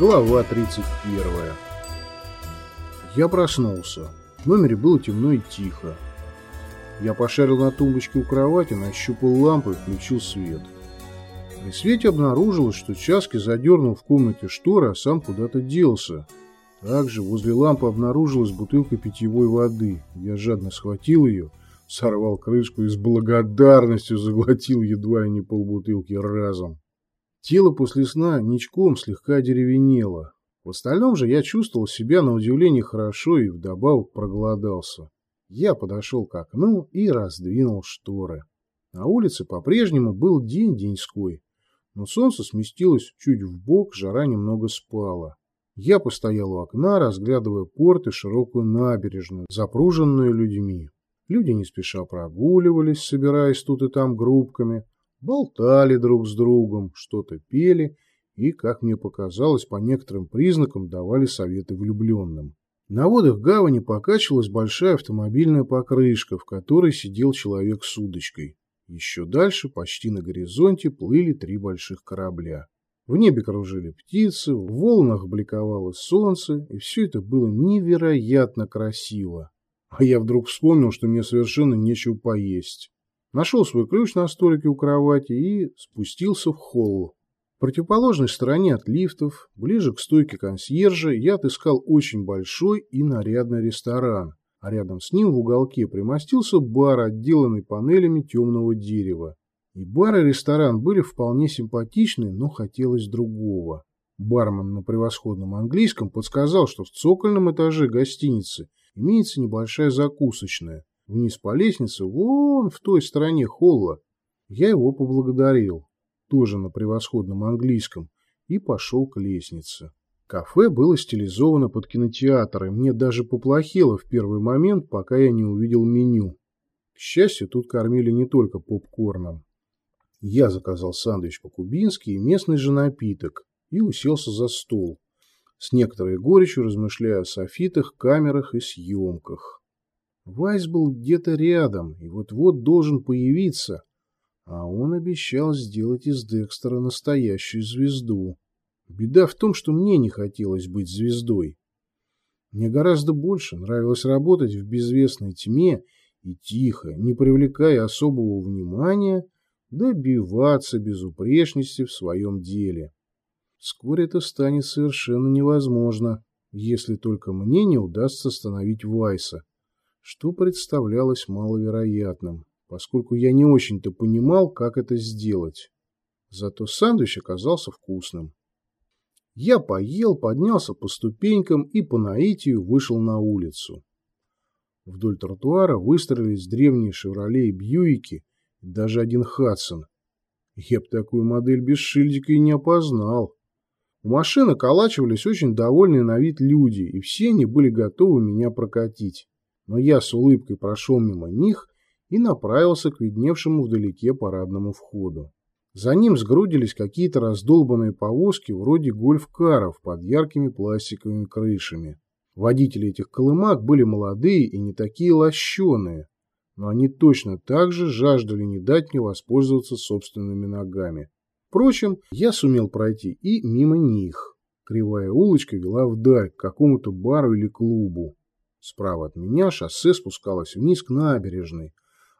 Глава 31. Я проснулся. В номере было темно и тихо. Я пошарил на тумбочке у кровати, нащупал лампу и включил свет. При свете обнаружилось, что Часки задернул в комнате шторы, а сам куда-то делся. Также возле лампы обнаружилась бутылка питьевой воды. Я жадно схватил ее, сорвал крышку и с благодарностью заглотил едва и не полбутылки разом. Тело после сна ничком слегка деревенело. В остальном же я чувствовал себя на удивление хорошо и вдобавок проголодался. Я подошел к окну и раздвинул шторы. На улице по-прежнему был день деньской, но солнце сместилось чуть в бок, жара немного спала. Я постоял у окна, разглядывая порт и широкую набережную, запруженную людьми. Люди не спеша прогуливались, собираясь тут и там группками, болтали друг с другом, что-то пели и, как мне показалось, по некоторым признакам давали советы влюбленным. На водах гавани покачивалась большая автомобильная покрышка, в которой сидел человек с удочкой. Еще дальше, почти на горизонте, плыли три больших корабля. В небе кружили птицы, в волнах бликовало солнце, и все это было невероятно красиво. А я вдруг вспомнил, что мне совершенно нечего поесть. Нашел свой ключ на столике у кровати и спустился в холл. Противоположной стороне от лифтов, ближе к стойке консьержа, я отыскал очень большой и нарядный ресторан, а рядом с ним в уголке примостился бар, отделанный панелями темного дерева. И бар и ресторан были вполне симпатичны, но хотелось другого. Бармен на превосходном английском подсказал, что в цокольном этаже гостиницы имеется небольшая закусочная, вниз по лестнице, вон в той стороне холла. Я его поблагодарил, тоже на превосходном английском, и пошел к лестнице. Кафе было стилизовано под кинотеатр, и мне даже поплохело в первый момент, пока я не увидел меню. К счастью, тут кормили не только попкорном. Я заказал sándвич по-кубински и местный же напиток, и уселся за стол, с некоторой горечью размышляя о софитах, камерах и съемках. Вайс был где-то рядом и вот-вот должен появиться, а он обещал сделать из Декстера настоящую звезду. Беда в том, что мне не хотелось быть звездой. Мне гораздо больше нравилось работать в безвестной тьме и тихо, не привлекая особого внимания, добиваться безупречности в своем деле. Вскоре это станет совершенно невозможно, если только мне не удастся остановить Вайса что представлялось маловероятным, поскольку я не очень-то понимал, как это сделать. Зато сэндвич оказался вкусным. Я поел, поднялся по ступенькам и по наитию вышел на улицу. Вдоль тротуара выстроились древние «Шевроле» и «Бьюики», даже один «Хадсон». Я б такую модель без шильдика и не опознал. У машины околачивались очень довольные на вид люди, и все они были готовы меня прокатить но я с улыбкой прошел мимо них и направился к видневшему вдалеке парадному входу. За ним сгрудились какие-то раздолбанные повозки вроде гольф-каров под яркими пластиковыми крышами. Водители этих колымак были молодые и не такие лощеные, но они точно так же жаждали не дать мне воспользоваться собственными ногами. Впрочем, я сумел пройти и мимо них. Кривая улочка вела вдаль, к какому-то бару или клубу. Справа от меня шоссе спускалось вниз к набережной,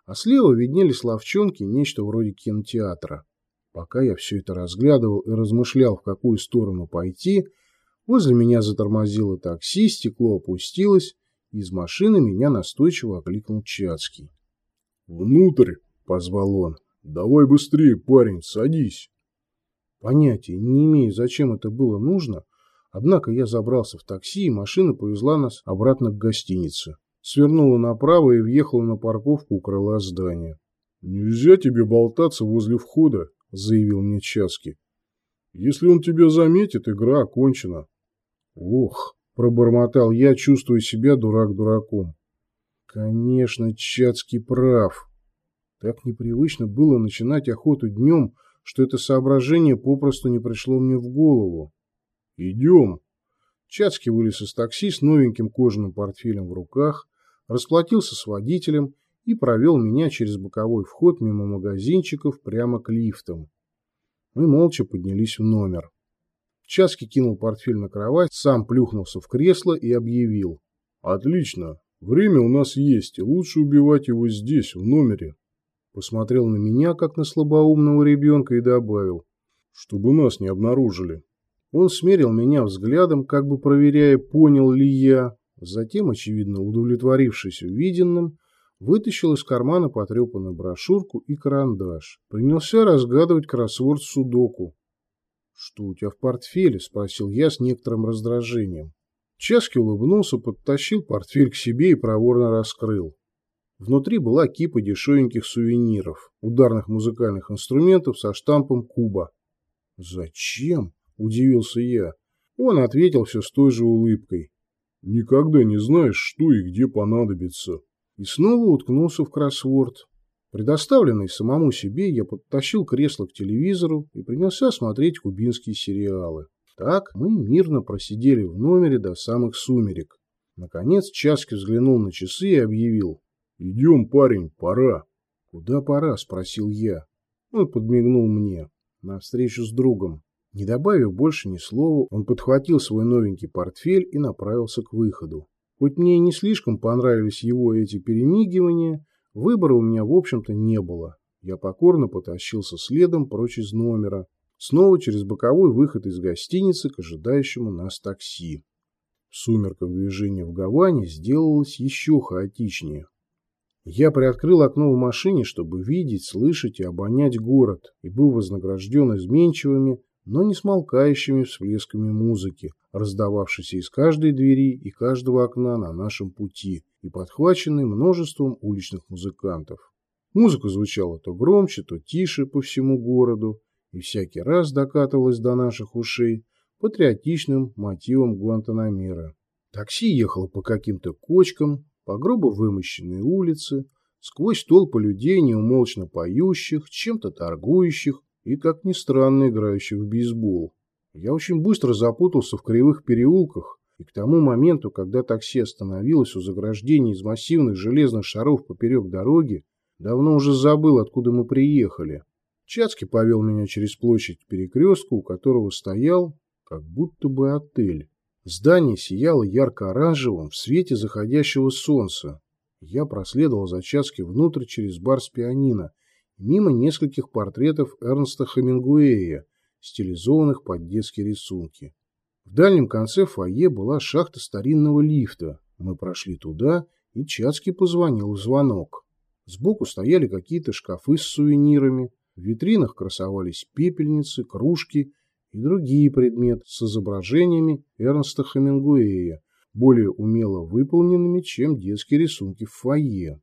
а слева виднелись ловчонки нечто вроде кинотеатра. Пока я все это разглядывал и размышлял, в какую сторону пойти, возле меня затормозило такси, стекло опустилось, и из машины меня настойчиво окликнул Чацкий. «Внутрь!» — позвал он. «Давай быстрее, парень, садись!» Понятия не имею, зачем это было нужно, Однако я забрался в такси, и машина повезла нас обратно к гостинице. Свернула направо и въехала на парковку у крыла здания. «Нельзя тебе болтаться возле входа», — заявил мне Часки. «Если он тебя заметит, игра окончена». «Ох», — пробормотал я, чувствуя себя дурак дураком. Конечно, Чацкий прав. Так непривычно было начинать охоту днем, что это соображение попросту не пришло мне в голову. «Идем!» Чацкий вылез из такси с новеньким кожаным портфелем в руках, расплатился с водителем и провел меня через боковой вход мимо магазинчиков прямо к лифтам. Мы молча поднялись в номер. Часки кинул портфель на кровать, сам плюхнулся в кресло и объявил. «Отлично. Время у нас есть, лучше убивать его здесь, в номере». Посмотрел на меня, как на слабоумного ребенка, и добавил. «Чтобы нас не обнаружили». Он смерил меня взглядом, как бы проверяя, понял ли я. Затем, очевидно удовлетворившись увиденным, вытащил из кармана потрепанную брошюрку и карандаш. Принялся разгадывать кроссворд судоку. «Что у тебя в портфеле?» – спросил я с некоторым раздражением. Часки улыбнулся, подтащил портфель к себе и проворно раскрыл. Внутри была кипа дешевеньких сувениров, ударных музыкальных инструментов со штампом «Куба». «Зачем?» – удивился я. Он ответил все с той же улыбкой. «Никогда не знаешь, что и где понадобится». И снова уткнулся в кроссворд. Предоставленный самому себе, я подтащил кресло к телевизору и принялся смотреть кубинские сериалы. Так мы мирно просидели в номере до самых сумерек. Наконец Часки взглянул на часы и объявил. «Идем, парень, пора». «Куда пора?» – спросил я. Он подмигнул мне. На встречу с другом. Не добавив больше ни слова, он подхватил свой новенький портфель и направился к выходу. Хоть мне и не слишком понравились его эти перемигивания, Выбора у меня, в общем-то, не было. Я покорно потащился следом прочь из номера, снова через боковой выход из гостиницы к ожидающему нас такси. В движение в Гаване сделалось еще хаотичнее. Я приоткрыл окно в машине, чтобы видеть, слышать и обонять город, и был вознагражден изменчивыми, но не смолкающими всплесками музыки, раздававшейся из каждой двери и каждого окна на нашем пути и подхваченной множеством уличных музыкантов. Музыка звучала то громче, то тише по всему городу, и всякий раз докатывалась до наших ушей патриотичным мотивом Гуантанамера. Такси ехало по каким-то кочкам, по грубо вымощенной улице, сквозь толпы людей, неумолчно поющих, чем-то торгующих и, как ни странно, играющих в бейсбол. Я очень быстро запутался в кривых переулках, и к тому моменту, когда такси остановилось у заграждения из массивных железных шаров поперек дороги, давно уже забыл, откуда мы приехали. Чацкий повел меня через площадь перекрестку, у которого стоял как будто бы отель. Здание сияло ярко-оранжевым в свете заходящего солнца. Я проследовал за Чацки внутрь через бар с пианино, мимо нескольких портретов Эрнста Хемингуэя, стилизованных под детские рисунки. В дальнем конце фойе была шахта старинного лифта. Мы прошли туда, и Чацкий позвонил в звонок. Сбоку стояли какие-то шкафы с сувенирами, в витринах красовались пепельницы, кружки и другие предметы с изображениями Эрнста Хемингуэя, более умело выполненными, чем детские рисунки в фойе.